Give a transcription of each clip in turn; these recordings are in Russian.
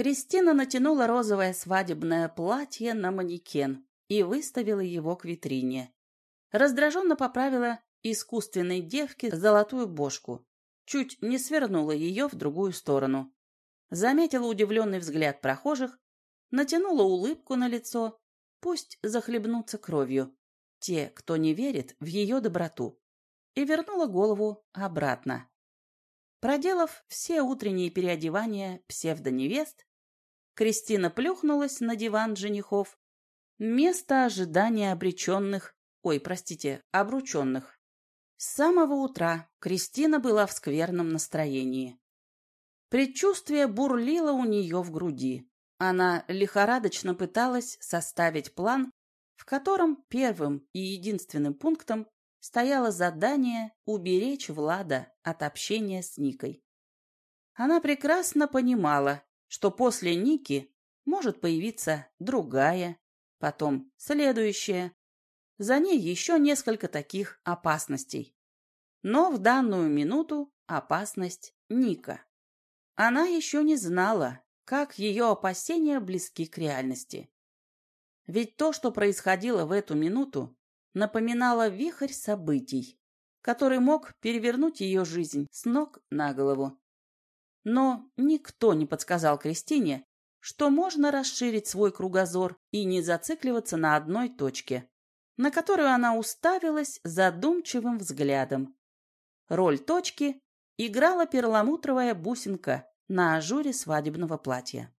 Кристина натянула розовое свадебное платье на манекен и выставила его к витрине. Раздраженно поправила искусственной девке золотую бошку, чуть не свернула ее в другую сторону. Заметила удивленный взгляд прохожих, натянула улыбку на лицо, пусть захлебнутся кровью, те, кто не верит в ее доброту, и вернула голову обратно. Проделав все утренние переодевания псевдоневест, Кристина плюхнулась на диван женихов. Место ожидания обреченных, ой, простите, обрученных. С самого утра Кристина была в скверном настроении. Предчувствие бурлило у нее в груди. Она лихорадочно пыталась составить план, в котором первым и единственным пунктом стояло задание уберечь Влада от общения с Никой. Она прекрасно понимала, что после Ники может появиться другая, потом следующая, за ней еще несколько таких опасностей. Но в данную минуту опасность Ника. Она еще не знала, как ее опасения близки к реальности. Ведь то, что происходило в эту минуту, напоминало вихрь событий, который мог перевернуть ее жизнь с ног на голову. Но никто не подсказал Кристине, что можно расширить свой кругозор и не зацикливаться на одной точке на которую она уставилась задумчивым взглядом. Роль точки играла перламутровая бусинка на ажуре свадебного платья.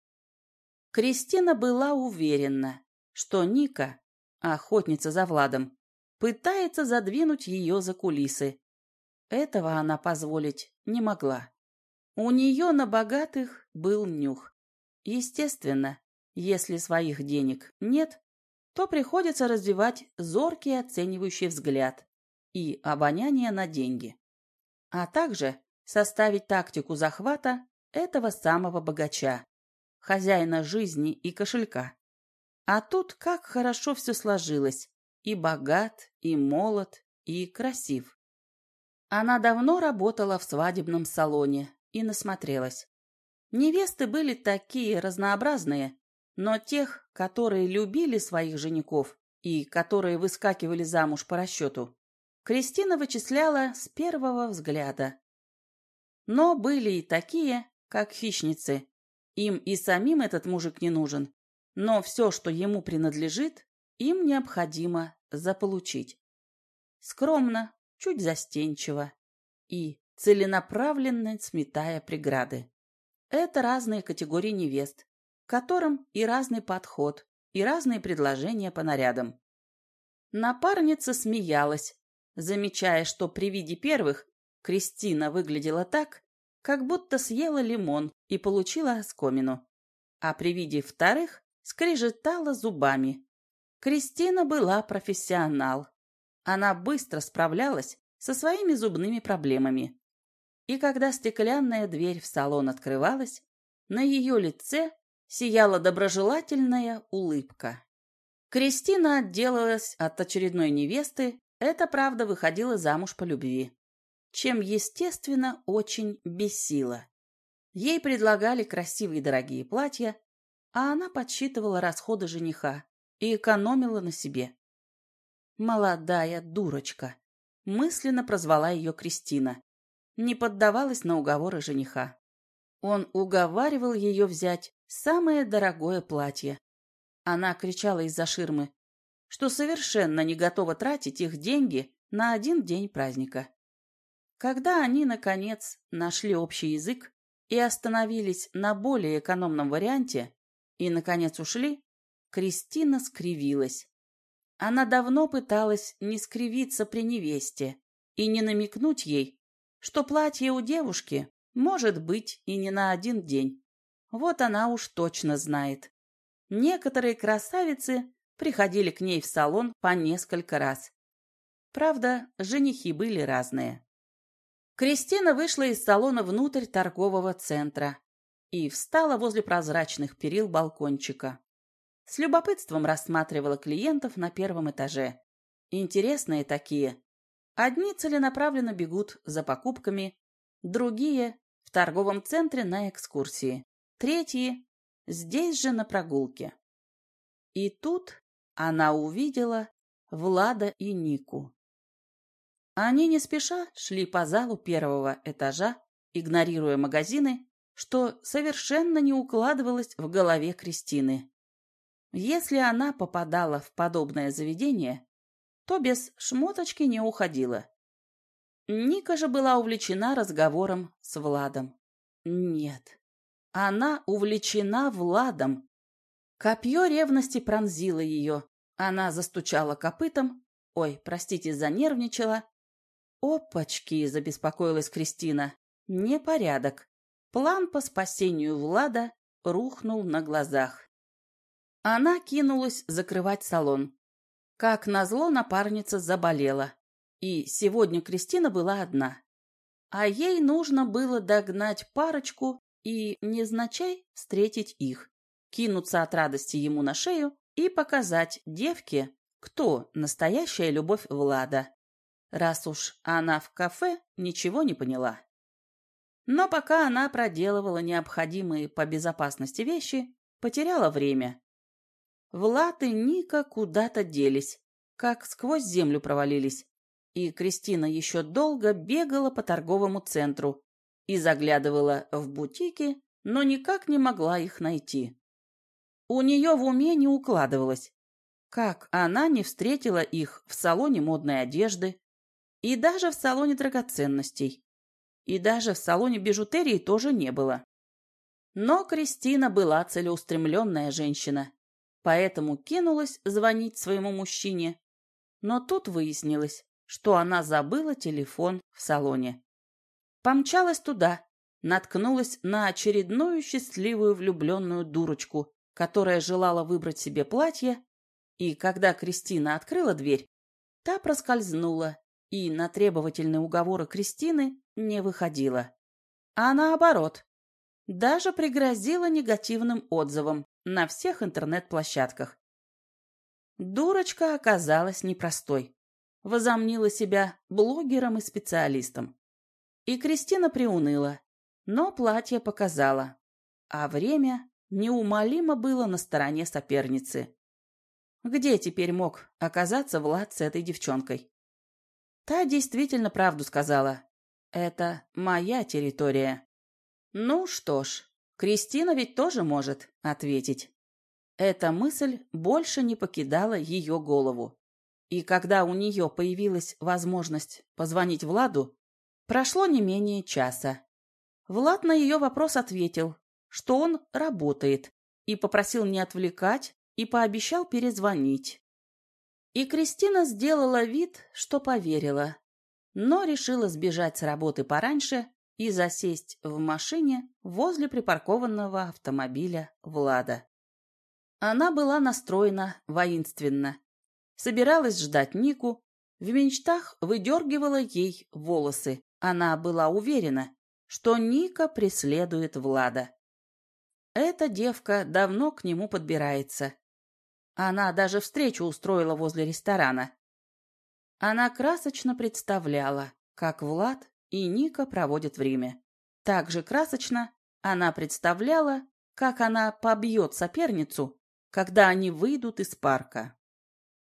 Кристина была уверена, что Ника, охотница за Владом, пытается задвинуть ее за кулисы. Этого она позволить не могла. У нее на богатых был нюх. Естественно, если своих денег нет, то приходится развивать зоркий оценивающий взгляд и обоняние на деньги, а также составить тактику захвата этого самого богача, хозяина жизни и кошелька. А тут как хорошо все сложилось, и богат, и молод, и красив. Она давно работала в свадебном салоне и насмотрелась. Невесты были такие разнообразные, но тех, которые любили своих женихов и которые выскакивали замуж по расчету, Кристина вычисляла с первого взгляда. Но были и такие, как хищницы. Им и самим этот мужик не нужен, но все, что ему принадлежит, им необходимо заполучить. Скромно, чуть застенчиво и целенаправленно сметая преграды. Это разные категории невест, которым и разный подход, и разные предложения по нарядам. Напарница смеялась, замечая, что при виде первых Кристина выглядела так, как будто съела лимон и получила оскомину, а при виде вторых скрежетала зубами. Кристина была профессионал. Она быстро справлялась со своими зубными проблемами. И когда стеклянная дверь в салон открывалась, на ее лице сияла доброжелательная улыбка. Кристина отделалась от очередной невесты, это, правда, выходила замуж по любви, чем, естественно, очень бесила. Ей предлагали красивые дорогие платья, а она подсчитывала расходы жениха и экономила на себе. «Молодая дурочка», — мысленно прозвала ее Кристина, не поддавалась на уговоры жениха. Он уговаривал ее взять самое дорогое платье. Она кричала из-за ширмы, что совершенно не готова тратить их деньги на один день праздника. Когда они, наконец, нашли общий язык и остановились на более экономном варианте, и, наконец, ушли, Кристина скривилась. Она давно пыталась не скривиться при невесте и не намекнуть ей, что платье у девушки может быть и не на один день. Вот она уж точно знает. Некоторые красавицы приходили к ней в салон по несколько раз. Правда, женихи были разные. Кристина вышла из салона внутрь торгового центра и встала возле прозрачных перил балкончика. С любопытством рассматривала клиентов на первом этаже. Интересные такие. Одни целенаправленно бегут за покупками, другие – в торговом центре на экскурсии. Третьи здесь же на прогулке. И тут она увидела Влада и Нику. Они не спеша шли по залу первого этажа, игнорируя магазины, что совершенно не укладывалось в голове Кристины. Если она попадала в подобное заведение, то без шмоточки не уходила. Ника же была увлечена разговором с Владом. Нет, она увлечена Владом. Копье ревности пронзило ее. Она застучала копытом. Ой, простите, занервничала. «Опачки!» – забеспокоилась Кристина. «Непорядок. План по спасению Влада рухнул на глазах». Она кинулась закрывать салон. Как назло, напарница заболела. И сегодня Кристина была одна. А ей нужно было догнать парочку и, незначай, встретить их, кинуться от радости ему на шею и показать девке, кто настоящая любовь Влада. Раз уж она в кафе ничего не поняла. Но пока она проделывала необходимые по безопасности вещи, потеряла время. Влад и Ника куда-то делись, как сквозь землю провалились, и Кристина еще долго бегала по торговому центру и заглядывала в бутики, но никак не могла их найти. У нее в уме не укладывалось, как она не встретила их в салоне модной одежды и даже в салоне драгоценностей, и даже в салоне бижутерии тоже не было. Но Кристина была целеустремленная женщина, поэтому кинулась звонить своему мужчине. Но тут выяснилось, что она забыла телефон в салоне. Помчалась туда, наткнулась на очередную счастливую влюбленную дурочку, которая желала выбрать себе платье, и когда Кристина открыла дверь, та проскользнула и на требовательные уговоры Кристины не выходила. А наоборот, даже пригрозила негативным отзывом на всех интернет-площадках. Дурочка оказалась непростой возомнила себя блогером и специалистом. И Кристина приуныла, но платье показала, а время неумолимо было на стороне соперницы. Где теперь мог оказаться Влад с этой девчонкой? Та действительно правду сказала. Это моя территория. Ну что ж, Кристина ведь тоже может ответить. Эта мысль больше не покидала ее голову. И когда у нее появилась возможность позвонить Владу, прошло не менее часа. Влад на ее вопрос ответил, что он работает, и попросил не отвлекать, и пообещал перезвонить. И Кристина сделала вид, что поверила, но решила сбежать с работы пораньше и засесть в машине возле припаркованного автомобиля Влада. Она была настроена воинственно собиралась ждать Нику, в мечтах выдергивала ей волосы. Она была уверена, что Ника преследует Влада. Эта девка давно к нему подбирается. Она даже встречу устроила возле ресторана. Она красочно представляла, как Влад и Ника проводят время. Так же красочно она представляла, как она побьет соперницу, когда они выйдут из парка.